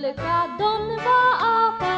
Daleka Donba va.